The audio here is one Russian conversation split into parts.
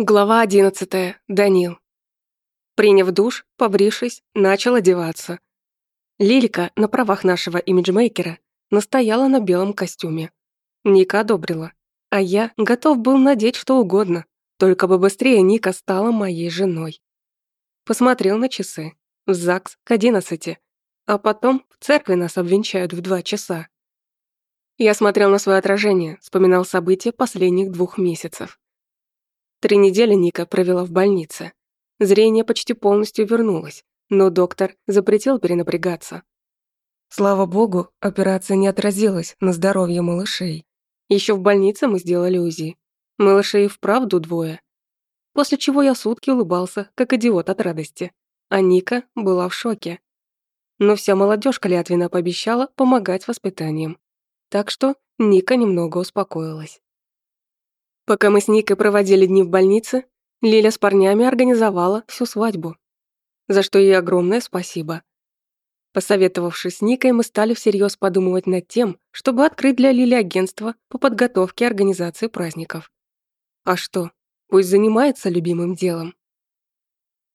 Глава 11. Данил. Приняв душ, побрившись, начал одеваться. Лилька на правах нашего имиджмейкера настояла на белом костюме. Ника одобрила, а я готов был надеть что угодно, только бы быстрее Ника стала моей женой. Посмотрел на часы. В ЗАГС к одиннадцати, а потом в церкви нас обвенчают в два часа. Я смотрел на свое отражение, вспоминал события последних двух месяцев. Три недели Ника провела в больнице. Зрение почти полностью вернулось, но доктор запретил перенапрягаться. Слава богу, операция не отразилась на здоровье малышей. Еще в больнице мы сделали УЗИ. Малышей вправду двое. После чего я сутки улыбался, как идиот от радости. А Ника была в шоке. Но вся молодежка Лятвина пообещала помогать воспитанием. Так что Ника немного успокоилась. Пока мы с Никой проводили дни в больнице, Лиля с парнями организовала всю свадьбу. За что ей огромное спасибо. Посоветовавшись с Никой, мы стали всерьез подумывать над тем, чтобы открыть для Лили агентство по подготовке и организации праздников. А что, пусть занимается любимым делом.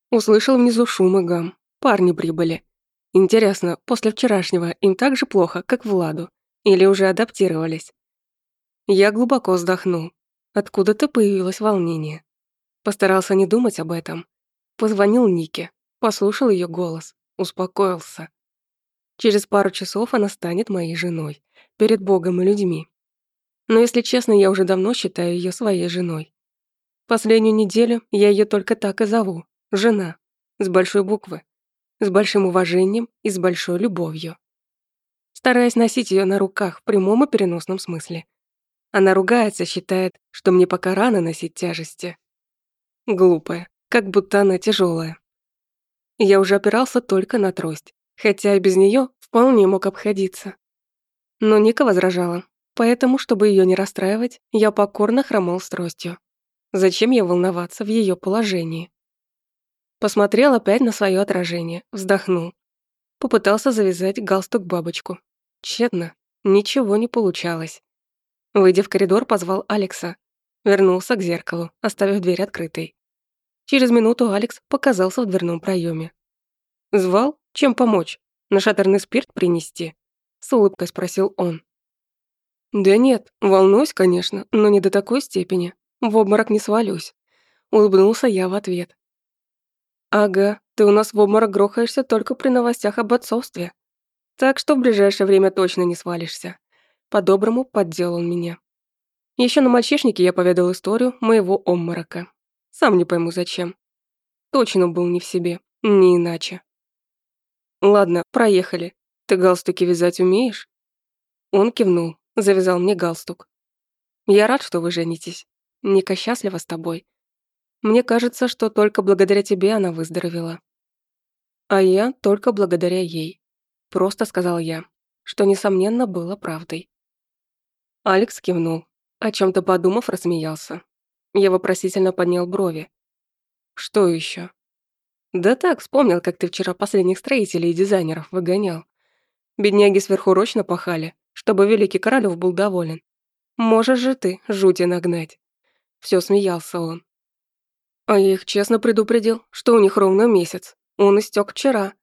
Услышал внизу шум и гам. Парни прибыли. Интересно, после вчерашнего им так же плохо, как Владу? Или уже адаптировались? Я глубоко вздохнул. Откуда-то появилось волнение. Постарался не думать об этом. Позвонил Нике, послушал ее голос, успокоился. Через пару часов она станет моей женой, перед Богом и людьми. Но, если честно, я уже давно считаю ее своей женой. Последнюю неделю я ее только так и зову – жена, с большой буквы, с большим уважением и с большой любовью. Стараясь носить ее на руках в прямом и переносном смысле – она ругается, считает, что мне пока рано носить тяжести. Глупая, как будто она тяжелая. Я уже опирался только на трость, хотя и без нее вполне мог обходиться. Но Ника возражала, поэтому, чтобы ее не расстраивать, я покорно хромал с тростью. Зачем я волноваться в ее положении? Посмотрел опять на свое отражение, вздохнул. Попытался завязать галстук бабочку. Тщетно, ничего не получалось. Выйдя в коридор, позвал Алекса. Вернулся к зеркалу, оставив дверь открытой. Через минуту Алекс показался в дверном проеме. «Звал? Чем помочь? На шатерный спирт принести?» С улыбкой спросил он. «Да нет, волнуюсь, конечно, но не до такой степени. В обморок не свалюсь». Улыбнулся я в ответ. «Ага, ты у нас в обморок грохаешься только при новостях об отцовстве. Так что в ближайшее время точно не свалишься» по-доброму подделал меня. Еще на мальчишнике я поведал историю моего обморока. Сам не пойму, зачем. Точно был не в себе, не иначе. «Ладно, проехали. Ты галстуки вязать умеешь?» Он кивнул, завязал мне галстук. «Я рад, что вы женитесь. Ника счастлива с тобой. Мне кажется, что только благодаря тебе она выздоровела». «А я только благодаря ей», — просто сказал я, что, несомненно, было правдой. Алекс кивнул, о чем то подумав, рассмеялся. Я вопросительно поднял брови. «Что еще? «Да так, вспомнил, как ты вчера последних строителей и дизайнеров выгонял. Бедняги сверхурочно пахали, чтобы великий королев был доволен. Можешь же ты жути нагнать». Всё смеялся он. А я их честно предупредил, что у них ровно месяц. Он истёк вчера.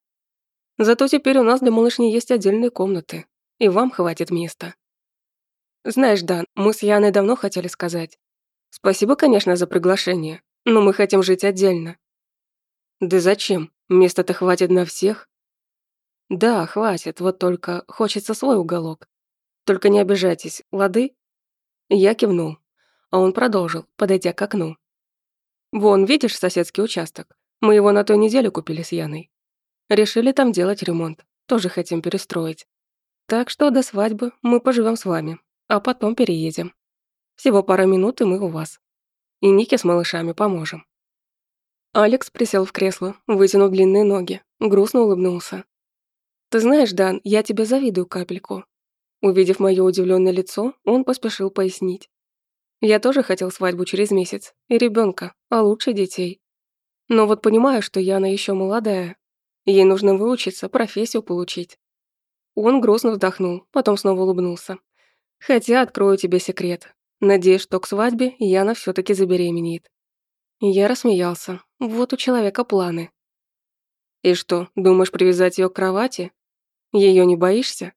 Зато теперь у нас для малышни есть отдельные комнаты. И вам хватит места. Знаешь, Дан, мы с Яной давно хотели сказать. Спасибо, конечно, за приглашение, но мы хотим жить отдельно. Да зачем? Места-то хватит на всех. Да, хватит, вот только хочется свой уголок. Только не обижайтесь, лады? Я кивнул, а он продолжил, подойдя к окну. Вон, видишь соседский участок? Мы его на той неделе купили с Яной. Решили там делать ремонт. Тоже хотим перестроить. Так что до свадьбы мы поживем с вами, а потом переедем. Всего пара минут, и мы у вас. И Нике с малышами поможем». Алекс присел в кресло, вытянул длинные ноги, грустно улыбнулся. «Ты знаешь, Дан, я тебе завидую капельку». Увидев мое удивленное лицо, он поспешил пояснить. «Я тоже хотел свадьбу через месяц, и ребенка, а лучше детей. Но вот понимаю, что Яна еще молодая. Ей нужно выучиться, профессию получить». Он грустно вздохнул, потом снова улыбнулся. Хотя открою тебе секрет. Надеюсь, что к свадьбе Яна все таки забеременеет». Я рассмеялся. Вот у человека планы. «И что, думаешь привязать ее к кровати? Ее не боишься?»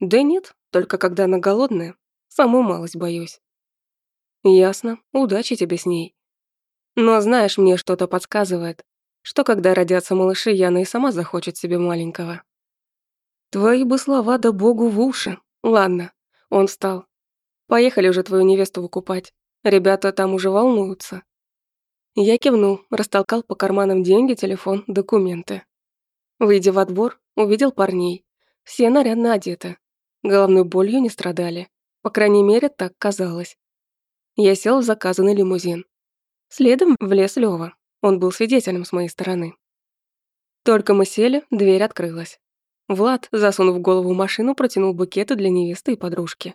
«Да нет, только когда она голодная. Саму малость боюсь». «Ясно. Удачи тебе с ней». «Но знаешь, мне что-то подсказывает, что когда родятся малыши, Яна и сама захочет себе маленького». «Твои бы слова да богу в уши. Ладно, он встал. «Поехали уже твою невесту выкупать. Ребята там уже волнуются». Я кивнул, растолкал по карманам деньги, телефон, документы. Выйдя во двор, увидел парней. Все нарядно одеты. Головной болью не страдали. По крайней мере, так казалось. Я сел в заказанный лимузин. Следом влез Лёва. Он был свидетелем с моей стороны. Только мы сели, дверь открылась. Влад, засунув голову в машину, протянул букеты для невесты и подружки.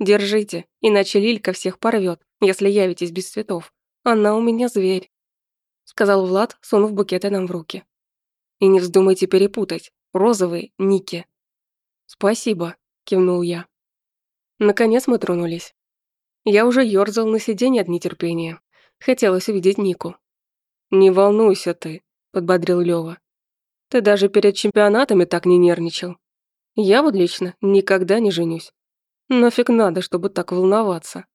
«Держите, иначе Лилька всех порвет, если явитесь без цветов. Она у меня зверь», — сказал Влад, сунув букеты нам в руки. «И не вздумайте перепутать. Розовые — Ники». «Спасибо», — кивнул я. Наконец мы тронулись. Я уже ёрзал на сиденье от нетерпения. Хотелось увидеть Нику. «Не волнуйся ты», — подбодрил Лёва. Ты даже перед чемпионатами так не нервничал. Я вот лично никогда не женюсь. Нафиг надо, чтобы так волноваться.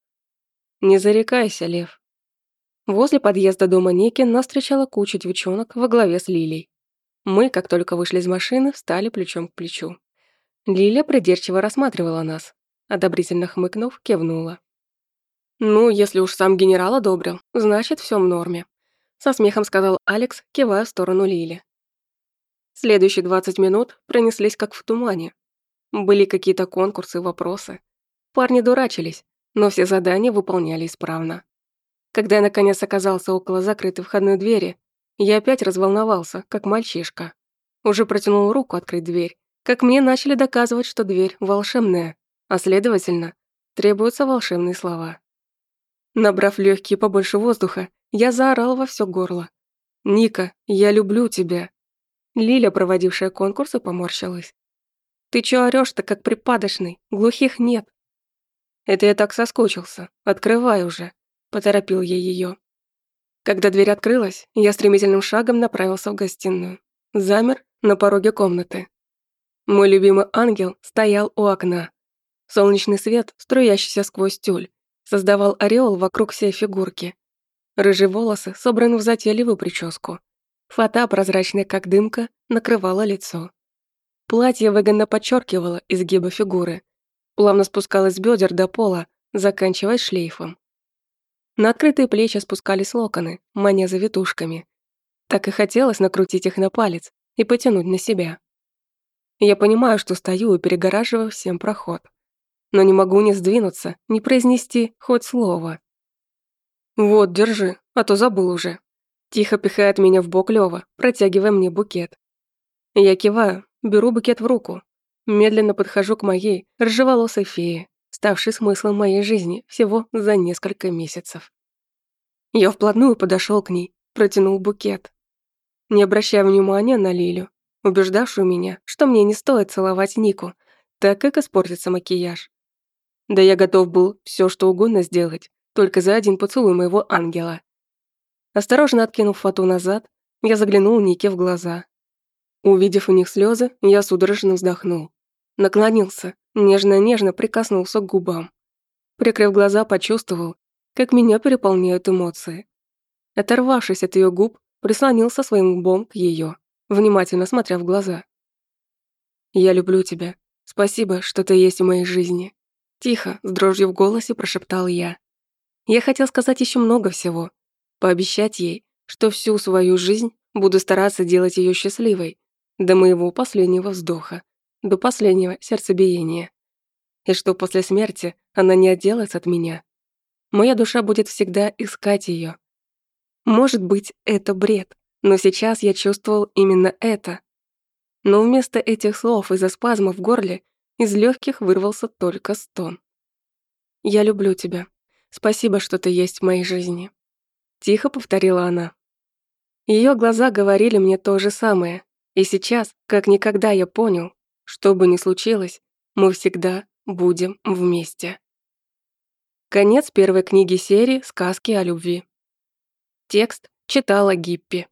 Не зарекайся, Лев. Возле подъезда дома Ники нас встречала куча девчонок во главе с Лилей. Мы, как только вышли из машины, встали плечом к плечу. Лиля придирчиво рассматривала нас, одобрительно хмыкнув, кивнула. «Ну, если уж сам генерал одобрил, значит, все в норме», со смехом сказал Алекс, кивая в сторону Лили. Следующие 20 минут пронеслись как в тумане. Были какие-то конкурсы, вопросы. Парни дурачились, но все задания выполняли исправно. Когда я наконец оказался около закрытой входной двери, я опять разволновался, как мальчишка. Уже протянул руку открыть дверь, как мне начали доказывать, что дверь волшебная, а следовательно, требуются волшебные слова. Набрав легкие побольше воздуха, я заорал во все горло. «Ника, я люблю тебя!» Лиля, проводившая конкурсы, поморщилась. «Ты чё орёшь-то, как припадочный? Глухих нет!» «Это я так соскучился. Открывай уже!» – поторопил я её. Когда дверь открылась, я стремительным шагом направился в гостиную. Замер на пороге комнаты. Мой любимый ангел стоял у окна. Солнечный свет, струящийся сквозь тюль, создавал ореол вокруг всей фигурки. Рыжие волосы собраны в затейливую прическу. Фата, прозрачная как дымка, накрывала лицо. Платье выгодно подчеркивало изгибы фигуры, плавно спускалось с бедер до пола, заканчиваясь шлейфом. На открытые плечи спускались локоны, маня завитушками. Так и хотелось накрутить их на палец и потянуть на себя. Я понимаю, что стою и перегораживаю всем проход. Но не могу ни сдвинуться, ни произнести хоть слово. «Вот, держи, а то забыл уже», Тихо пихает меня в бок Лёва, протягивая мне букет. Я киваю, беру букет в руку. Медленно подхожу к моей ржеволосой фее, ставшей смыслом моей жизни всего за несколько месяцев. Я вплотную подошел к ней, протянул букет. Не обращая внимания на Лилю, убеждавшую меня, что мне не стоит целовать Нику, так как испортится макияж. Да я готов был все что угодно сделать, только за один поцелуй моего ангела. Осторожно откинув фату назад, я заглянул Нике в глаза. Увидев у них слезы, я судорожно вздохнул. Наклонился, нежно-нежно прикоснулся к губам. Прикрыв глаза, почувствовал, как меня переполняют эмоции. Оторвавшись от ее губ, прислонился своим лбом к ее, внимательно смотря в глаза. «Я люблю тебя. Спасибо, что ты есть в моей жизни». Тихо, с дрожью в голосе прошептал я. Я хотел сказать еще много всего, пообещать ей, что всю свою жизнь буду стараться делать ее счастливой, до моего последнего вздоха, до последнего сердцебиения. И что после смерти она не отделается от меня. Моя душа будет всегда искать ее. Может быть, это бред, но сейчас я чувствовал именно это. Но вместо этих слов из-за спазма в горле из легких вырвался только стон. «Я люблю тебя. Спасибо, что ты есть в моей жизни». Тихо повторила она. Ее глаза говорили мне то же самое. И сейчас, как никогда, я понял, что бы ни случилось, мы всегда будем вместе. Конец первой книги серии «Сказки о любви». Текст читала Гиппи.